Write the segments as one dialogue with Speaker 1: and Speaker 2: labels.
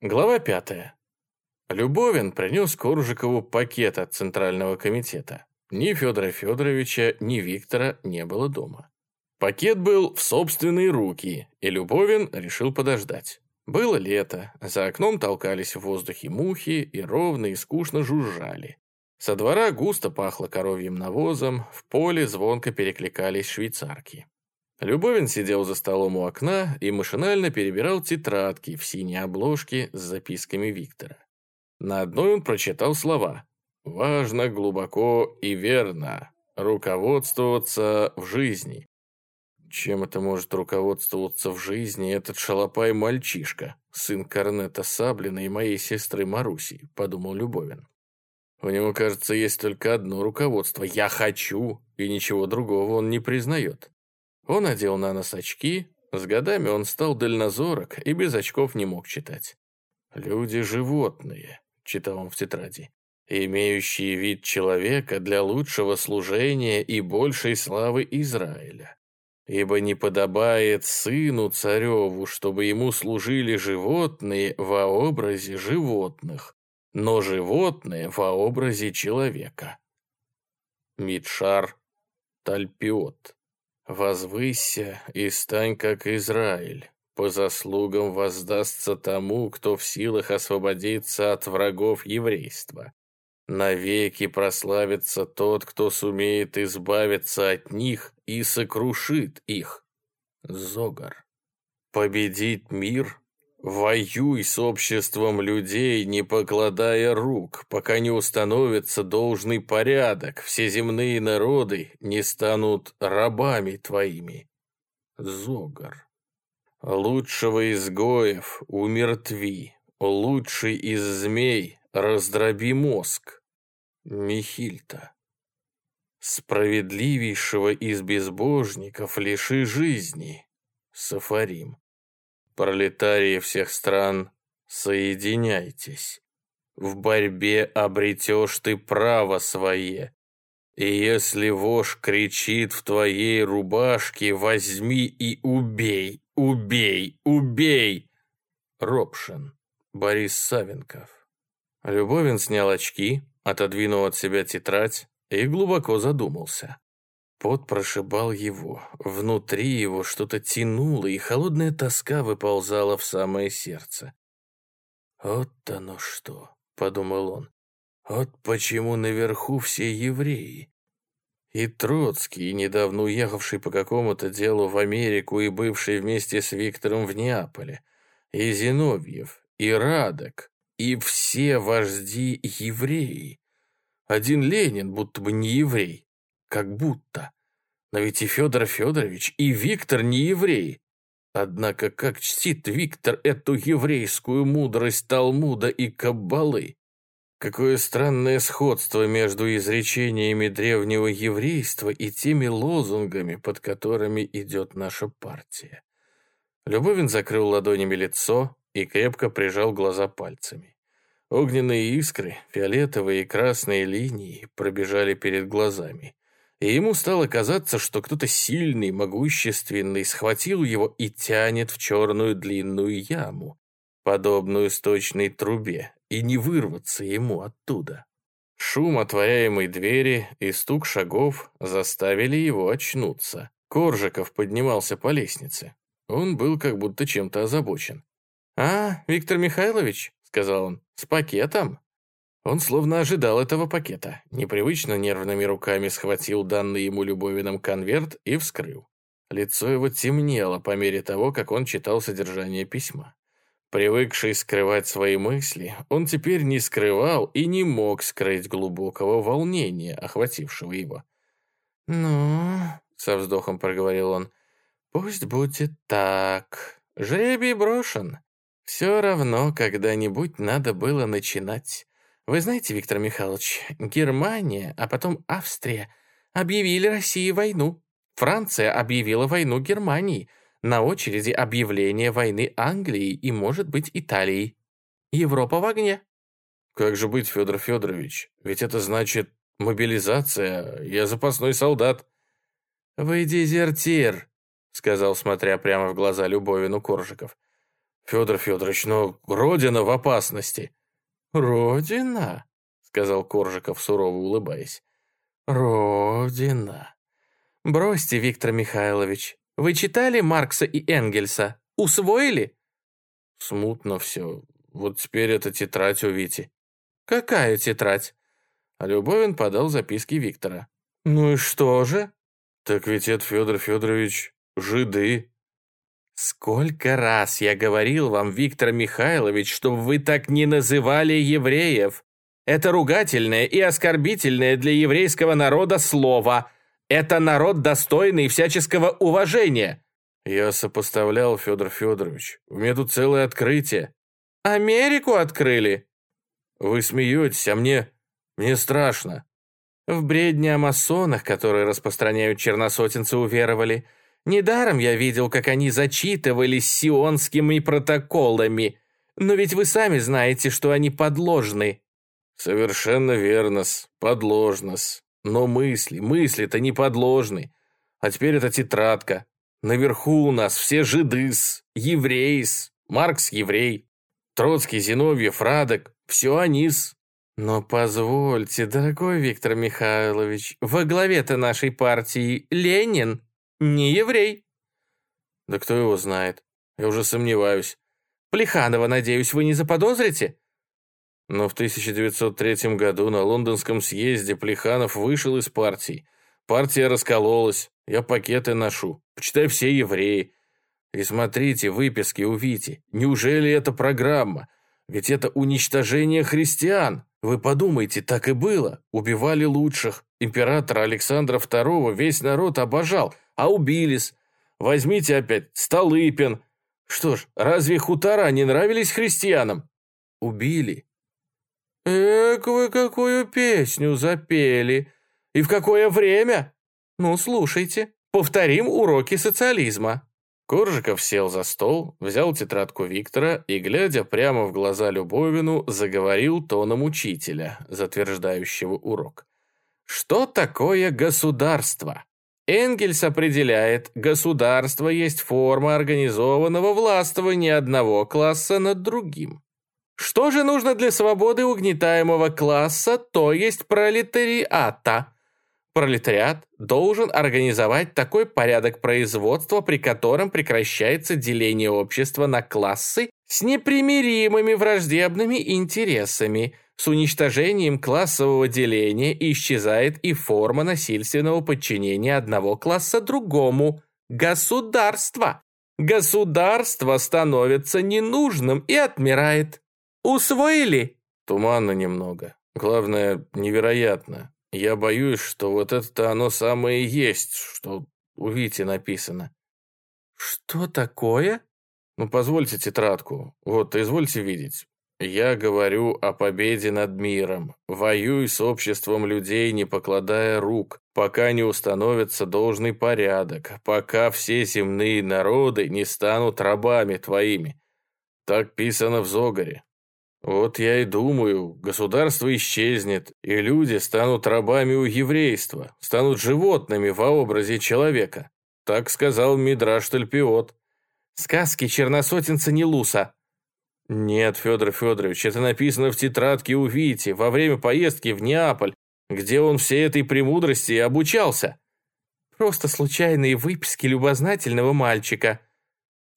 Speaker 1: Глава пятая. Любовин принес Коржикову пакет от Центрального комитета. Ни Федора Федоровича, ни Виктора не было дома. Пакет был в собственные руки, и Любовин решил подождать. Было лето, за окном толкались в воздухе мухи и ровно и скучно жужжали. Со двора густо пахло коровьим навозом, в поле звонко перекликались швейцарки. Любовин сидел за столом у окна и машинально перебирал тетрадки в синей обложке с записками Виктора. На одной он прочитал слова «Важно, глубоко и верно руководствоваться в жизни». Чем это может руководствоваться в жизни этот шалопай-мальчишка, сын Корнета Саблина и моей сестры Маруси, подумал Любовин. У него, кажется, есть только одно руководство «я хочу», и ничего другого он не признает. Он одел на нос очки, с годами он стал дальнозорок и без очков не мог читать. «Люди – животные», – читал он в тетради, «имеющие вид человека для лучшего служения и большей славы Израиля ибо не подобает сыну цареву, чтобы ему служили животные во образе животных, но животные во образе человека. Мидшар Тальпиот. Возвысься и стань как Израиль. По заслугам воздастся тому, кто в силах освободиться от врагов еврейства. Навеки прославится тот, кто сумеет избавиться от них и сокрушит их. Зогар. Победить мир? Воюй с обществом людей, не покладая рук, пока не установится должный порядок, все земные народы не станут рабами твоими. Зогар. Лучшего изгоев умертви, лучший из змей раздроби мозг. Михильта. Справедливейшего из безбожников лиши жизни. Сафарим. Пролетарии всех стран, соединяйтесь. В борьбе обретешь ты право свое. И если вож кричит в твоей рубашке, возьми и убей, убей, убей. Робшин. Борис Савенков. Любовин снял очки, отодвинул от себя тетрадь и глубоко задумался. Пот прошибал его, внутри его что-то тянуло, и холодная тоска выползала в самое сердце. «Вот оно что», — подумал он, — «вот почему наверху все евреи». И Троцкий, недавно уехавший по какому-то делу в Америку и бывший вместе с Виктором в Неаполе, и Зиновьев, и Радок, и все вожди евреи. Один Ленин будто бы не еврей. Как будто. Но ведь и Федор Федорович, и Виктор не еврей. Однако как чтит Виктор эту еврейскую мудрость Талмуда и Каббалы? Какое странное сходство между изречениями древнего еврейства и теми лозунгами, под которыми идет наша партия. Любовин закрыл ладонями лицо, и крепко прижал глаза пальцами. Огненные искры, фиолетовые и красные линии пробежали перед глазами. И ему стало казаться, что кто-то сильный, могущественный схватил его и тянет в черную длинную яму, подобную сточной трубе, и не вырваться ему оттуда. Шум отворяемой двери и стук шагов заставили его очнуться. Коржиков поднимался по лестнице. Он был как будто чем-то озабочен. «А, Виктор Михайлович», — сказал он, — «с пакетом?» Он словно ожидал этого пакета, непривычно нервными руками схватил данный ему Любовиным конверт и вскрыл. Лицо его темнело по мере того, как он читал содержание письма. Привыкший скрывать свои мысли, он теперь не скрывал и не мог скрыть глубокого волнения, охватившего его. «Ну...» — со вздохом проговорил он. «Пусть будет так. Жребий брошен. Все равно когда-нибудь надо было начинать. Вы знаете, Виктор Михайлович, Германия, а потом Австрия объявили России войну. Франция объявила войну Германии. На очереди объявление войны Англии и, может быть, Италии. Европа в огне. Как же быть, Федор Федорович? Ведь это значит мобилизация. Я запасной солдат. Вы дезертир, сказал, смотря прямо в глаза Любовину Коржиков. Федор Федорович, но Родина в опасности.
Speaker 2: Родина? Сказал Коржиков, сурово улыбаясь. Родина. Бросьте, Виктор Михайлович. Вы читали Маркса и Энгельса? Усвоили?
Speaker 1: Смутно все. Вот теперь эта тетрадь у Вити.
Speaker 2: Какая тетрадь?
Speaker 1: Любовин подал записки Виктора.
Speaker 2: Ну и что же?
Speaker 1: Так ведь это, Федор Федорович, жиды.
Speaker 2: Сколько раз я говорил вам, Виктор Михайлович, чтобы вы так не называли евреев. Это ругательное и оскорбительное для еврейского народа слово. Это народ, достойный всяческого уважения.
Speaker 1: Я сопоставлял, Федор Федорович. У меня тут целое открытие.
Speaker 2: Америку открыли?
Speaker 1: Вы смеетесь, а мне... мне страшно.
Speaker 2: В бредни о масонах, которые распространяют черносотенцы, уверовали. Недаром я видел, как они зачитывались сионскими протоколами. Но ведь вы сами знаете, что они подложны.
Speaker 1: Совершенно верно-с, подложно-с. Но мысли, мысли-то не подложны. А теперь эта тетрадка. Наверху у нас все жиды-с, евреи-с, Маркс еврей, Троцкий, Зиновьев, Радок, все они-с.
Speaker 2: Но позвольте, дорогой Виктор Михайлович, во главе-то нашей партии Ленин не еврей.
Speaker 1: Да кто его знает? Я уже сомневаюсь.
Speaker 2: Плеханова, надеюсь, вы не заподозрите?
Speaker 1: Но в 1903 году на лондонском съезде Плеханов вышел из партии. Партия раскололась. Я пакеты ношу. Почитай все евреи. И смотрите, выписки у Вити. Неужели это программа? Ведь это уничтожение христиан. Вы подумайте, так и было. Убивали лучших. Императора Александра II весь народ обожал, а убились. Возьмите опять Столыпин. Что ж, разве хутора не нравились христианам? Убили.
Speaker 2: Эк, вы какую песню запели. И в какое время? Ну, слушайте, повторим уроки социализма.
Speaker 1: Коржиков сел за стол, взял тетрадку Виктора и, глядя прямо в глаза Любовину, заговорил тоном учителя, затверждающего урок. Что такое государство? Энгельс определяет, государство есть форма организованного властвования одного класса над другим. Что же нужно для свободы угнетаемого класса, то есть пролетариата? Пролетариат должен организовать такой порядок производства, при котором прекращается деление общества на классы с непримиримыми враждебными интересами. С уничтожением классового деления исчезает и форма насильственного подчинения одного класса другому – государство. Государство становится ненужным и отмирает. Усвоили?
Speaker 2: Туманно немного. Главное, невероятно. Я боюсь, что вот это оно самое и есть, что у Вити написано.
Speaker 1: Что такое? Ну, позвольте тетрадку. Вот, извольте видеть. Я говорю о победе над миром. Воюй с обществом людей, не покладая рук, пока не установится должный порядок, пока все земные народы не станут рабами твоими. Так писано в Зогаре. Вот я и думаю, государство исчезнет, и люди станут рабами у еврейства, станут животными во образе человека. Так сказал Мидраш Тальпиот.
Speaker 2: Сказки черносотенца Нелуса.
Speaker 1: Нет, Федор Федорович, это написано в тетрадке у Вити во время поездки в Неаполь, где он всей этой премудрости и обучался.
Speaker 2: Просто случайные выписки любознательного мальчика.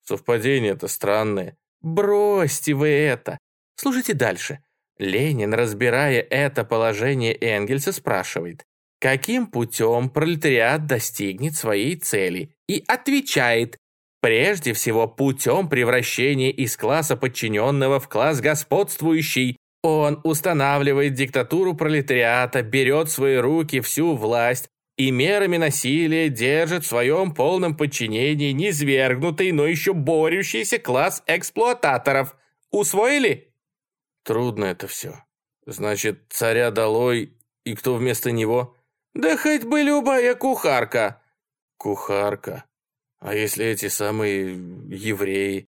Speaker 1: Совпадение-то странное.
Speaker 2: Бросьте вы это. Слушайте дальше. Ленин, разбирая это положение Энгельса, спрашивает, каким путем пролетариат достигнет своей цели, и отвечает, прежде всего путем превращения из класса подчиненного в класс господствующий. Он устанавливает диктатуру пролетариата, берет в свои руки всю власть, и мерами насилия держит в своем полном подчинении низвергнутый, но еще борющийся класс эксплуататоров. Усвоили?
Speaker 1: Трудно это все. Значит, царя долой, и кто вместо него?
Speaker 2: Да хоть бы любая кухарка.
Speaker 1: Кухарка? А если эти самые евреи?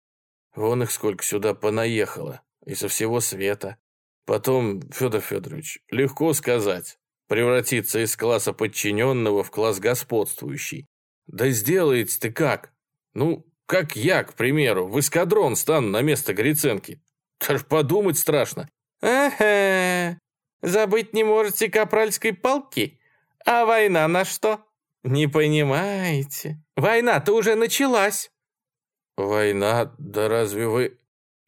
Speaker 1: Вон их сколько сюда понаехало, и со всего света. Потом, Федор Федорович, легко сказать, превратиться из класса подчиненного в класс господствующий. Да сделаете ты как? Ну, Как я, к примеру, в эскадрон стану на место Гриценки. Даже подумать страшно.
Speaker 2: Ага, забыть не можете капральской палки? А война на что? Не понимаете. Война-то уже началась.
Speaker 1: Война? Да разве вы...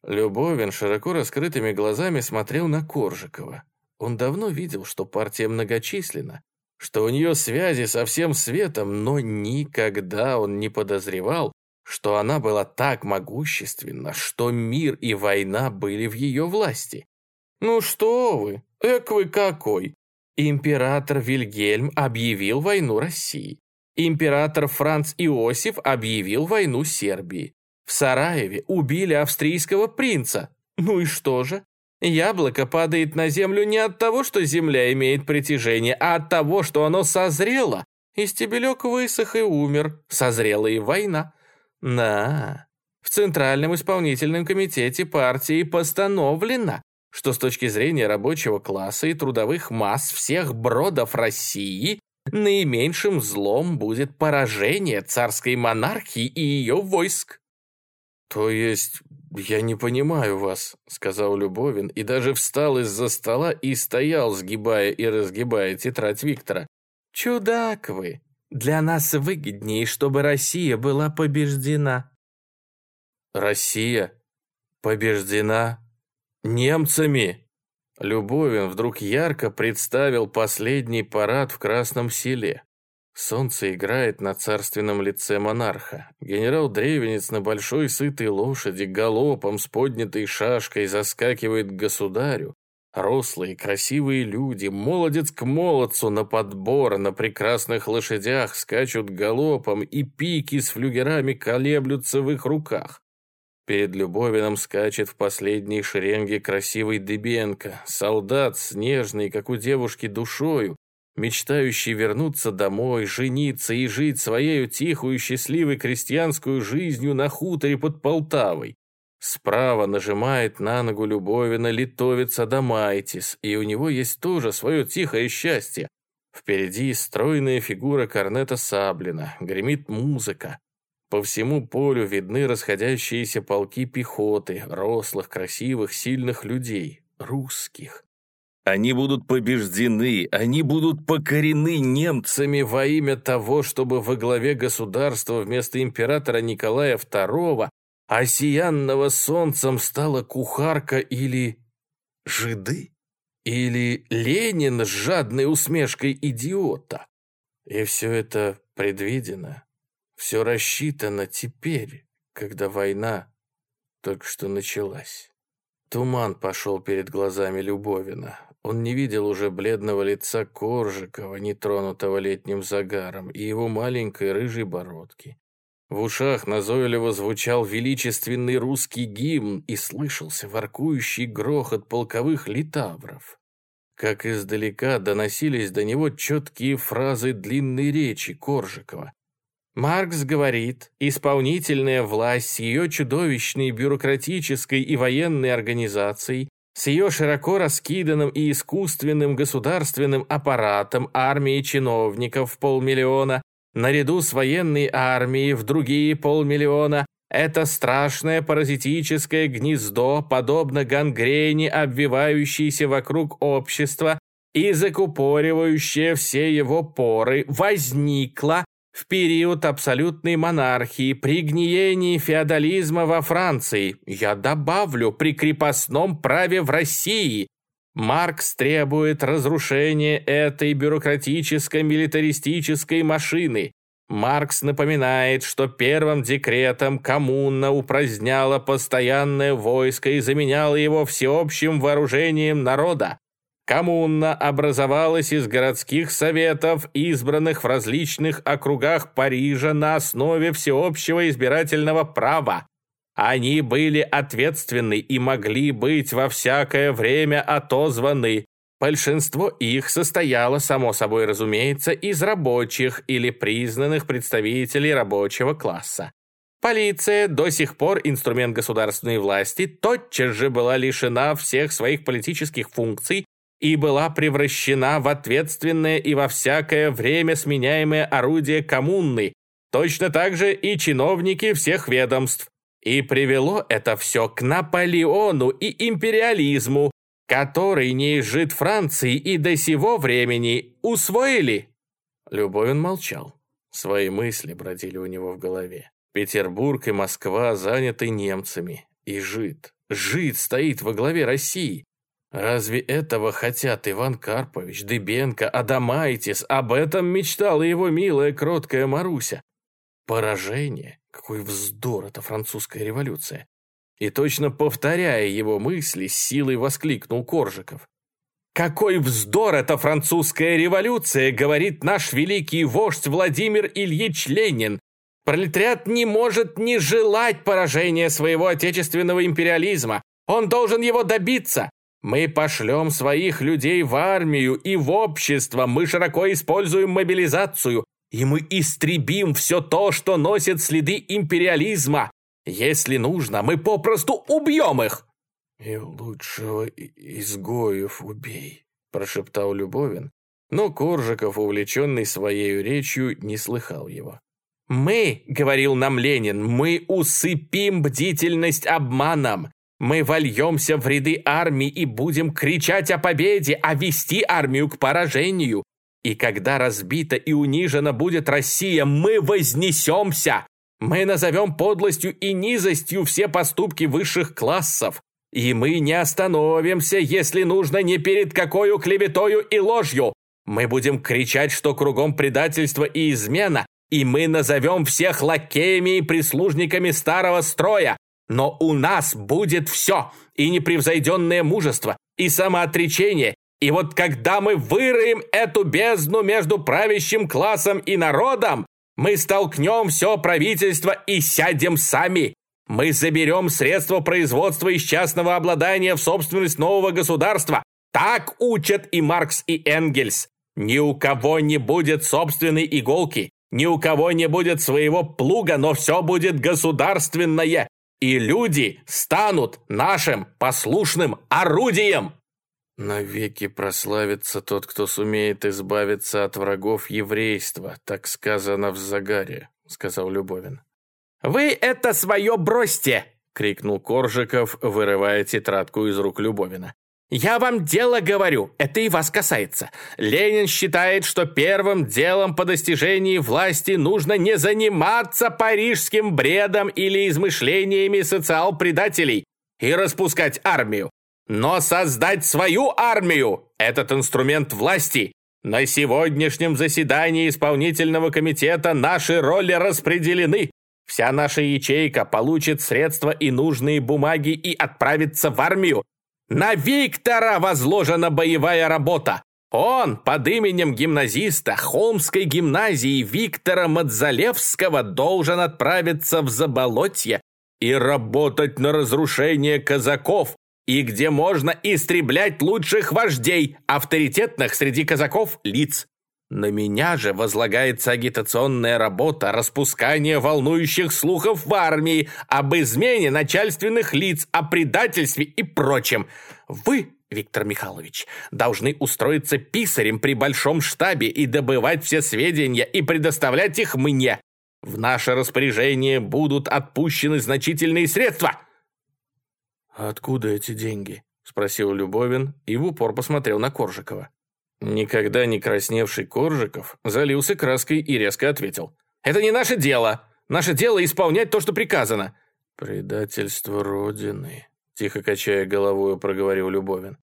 Speaker 1: Любовин широко раскрытыми глазами смотрел на Коржикова. Он давно видел, что партия многочисленна, что у нее связи со всем светом, но никогда он не подозревал, что она была так могущественна, что мир и война были в ее власти.
Speaker 2: «Ну что вы, эк вы какой! Император Вильгельм объявил войну России. Император Франц Иосиф объявил войну Сербии. В Сараеве убили австрийского принца. Ну и что же? Яблоко падает на землю не от того, что земля имеет притяжение, а от того, что оно созрело. И стебелек высох и умер. Созрела и война. На. В Центральном исполнительном комитете партии постановлено, что с точки зрения рабочего класса и трудовых масс всех бродов России наименьшим злом будет поражение царской монархии и ее войск.
Speaker 1: То есть «Я не понимаю вас», — сказал Любовин, и даже встал из-за стола и стоял, сгибая и разгибая тетрадь Виктора.
Speaker 2: «Чудак вы! Для нас выгоднее, чтобы Россия была побеждена».
Speaker 1: «Россия? Побеждена? Немцами?» Любовин вдруг ярко представил последний парад в Красном селе. Солнце играет на царственном лице монарха. Генерал-древенец на большой сытой лошади галопом с поднятой шашкой заскакивает к государю. Рослые, красивые люди, молодец к молодцу на подбор, на прекрасных лошадях скачут галопом, и пики с флюгерами колеблются в их руках. Перед Любовином скачет в последней шеренге красивый Дыбенко, солдат снежный, как у девушки, душою, мечтающий вернуться домой, жениться и жить своей тихую, счастливой крестьянскую жизнью на хуторе под Полтавой. Справа нажимает на ногу Любовина литовец Адамайтис, и у него есть тоже свое тихое счастье. Впереди стройная фигура корнета Саблина, гремит музыка. По всему полю видны расходящиеся полки пехоты, рослых, красивых, сильных людей, русских. Они будут побеждены, они будут покорены немцами во имя того, чтобы во главе государства вместо императора Николая II осиянного солнцем стала кухарка или жиды, или Ленин с жадной усмешкой идиота. И все это предвидено, все рассчитано теперь, когда война только что началась. Туман пошел перед глазами Любовина. Он не видел уже бледного лица Коржикова, нетронутого летним загаром, и его маленькой рыжей бородки. В ушах назойливо звучал величественный русский гимн и слышался воркующий грохот полковых литавров. Как издалека доносились до него четкие фразы длинной речи Коржикова.
Speaker 2: Маркс говорит, исполнительная власть с ее чудовищной бюрократической и военной организацией с ее широко раскиданным и искусственным государственным аппаратом армии чиновников в полмиллиона, наряду с военной армией в другие полмиллиона, это страшное паразитическое гнездо, подобно гангрене, обвивающейся вокруг общества и закупоривающее все его поры, возникло в период абсолютной монархии, при гниении феодализма во Франции, я добавлю, при крепостном праве в России, Маркс требует разрушения этой бюрократической милитаристической машины. Маркс напоминает, что первым декретом коммуна упраздняла постоянное войско и заменяла его всеобщим вооружением народа. Коммуна образовалась из городских советов, избранных в различных округах Парижа на основе всеобщего избирательного права. Они были ответственны и могли быть во всякое время отозваны. Большинство их состояло, само собой разумеется, из рабочих или признанных представителей рабочего класса. Полиция, до сих пор инструмент государственной власти, тотчас же была лишена всех своих политических функций и была превращена в ответственное и во всякое время сменяемое орудие коммуны, точно так же и чиновники всех ведомств. И привело это все к Наполеону и империализму, который не изжит Франции и до сего времени усвоили». Любовин молчал. Свои мысли бродили у него в голове. Петербург и Москва заняты немцами. И жид, жид стоит во главе России. Разве этого хотят Иван Карпович, Дыбенко, Адамайтис? Об этом мечтала его милая, кроткая Маруся. Поражение? Какой вздор это французская революция. И точно повторяя его мысли, с силой воскликнул Коржиков. «Какой вздор это французская революция!» говорит наш великий вождь Владимир Ильич Ленин. Пролетариат не может не желать поражения своего отечественного империализма. Он должен его добиться. Мы пошлем своих людей в армию и в общество. Мы широко используем мобилизацию. И мы истребим все то, что носит следы империализма. Если нужно, мы попросту убьем их!»
Speaker 1: «И лучшего изгоев убей», — прошептал Любовин, но Коржиков, увлеченный своей речью, не слыхал его.
Speaker 2: «Мы, — говорил нам Ленин, — мы усыпим бдительность обманом. Мы вольемся в ряды армии и будем кричать о победе, а вести армию к поражению. И когда разбита и унижена будет Россия, мы вознесемся, мы назовем подлостью и низостью все поступки высших классов. И мы не остановимся, если нужно, ни перед какой клеветою и ложью. Мы будем кричать, что кругом предательство и измена, и мы назовем всех лакеями и прислужниками старого строя. Но у нас будет все, и непревзойденное мужество, и самоотречение, и вот когда мы выроем эту бездну между правящим классом и народом, мы столкнем все правительство и сядем сами. Мы заберем средства производства из частного обладания в собственность нового государства. Так учат и Маркс, и Энгельс. Ни у кого не будет собственной иголки, ни у кого не будет своего плуга, но все будет государственное. И люди станут нашим послушным орудием.
Speaker 1: Навеки прославится тот, кто сумеет избавиться от врагов еврейства, так сказано в Загаре, сказал Любовин.
Speaker 2: Вы это свое бросьте! крикнул Коржиков, вырывая тетрадку из рук Любовина. «Я вам дело говорю, это и вас касается. Ленин считает, что первым делом по достижении власти нужно не заниматься парижским бредом или измышлениями социал-предателей и распускать армию. Но создать свою армию – этот инструмент власти. На сегодняшнем заседании исполнительного комитета наши роли распределены. Вся наша ячейка получит средства и нужные бумаги и отправится в армию. На Виктора возложена боевая работа. Он под именем гимназиста Холмской гимназии Виктора Мадзалевского должен отправиться в Заболотье и работать на разрушение казаков, и где можно истреблять лучших вождей, авторитетных среди казаков лиц. На меня же возлагается агитационная работа, распускание волнующих слухов в армии, об измене начальственных лиц, о предательстве и прочем. Вы, Виктор Михайлович, должны устроиться писарем при большом штабе и добывать все сведения и предоставлять их мне. В наше распоряжение будут отпущены значительные средства.
Speaker 1: «Откуда эти деньги?» – спросил Любовин и в упор посмотрел на Коржикова. Никогда не красневший Коржиков залился краской и резко ответил.
Speaker 2: «Это не наше дело. Наше дело исполнять то, что приказано».
Speaker 1: «Предательство Родины», – тихо качая головой, проговорил Любовин.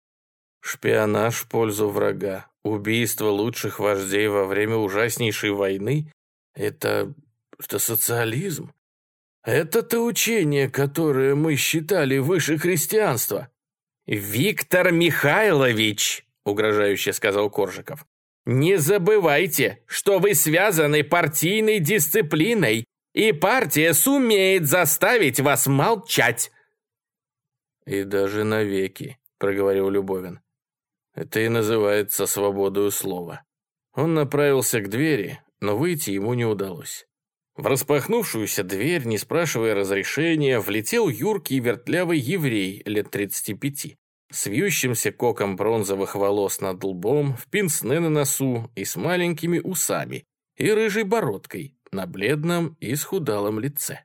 Speaker 1: «Шпионаж в пользу врага, убийство лучших вождей во время ужаснейшей войны – это... это социализм. Это-то учение, которое мы считали выше христианства».
Speaker 2: «Виктор Михайлович», — угрожающе сказал Коржиков, «не забывайте, что вы связаны партийной дисциплиной, и партия сумеет заставить вас молчать».
Speaker 1: «И даже навеки», — проговорил Любовин. «Это и называется свободою слова». Он направился к двери, но выйти ему не удалось. В распахнувшуюся дверь, не спрашивая разрешения, влетел юркий вертлявый еврей лет 35, с вьющимся коком бронзовых волос над лбом, в пинсне на носу и с маленькими усами, и рыжей бородкой, на бледном и схудалом лице.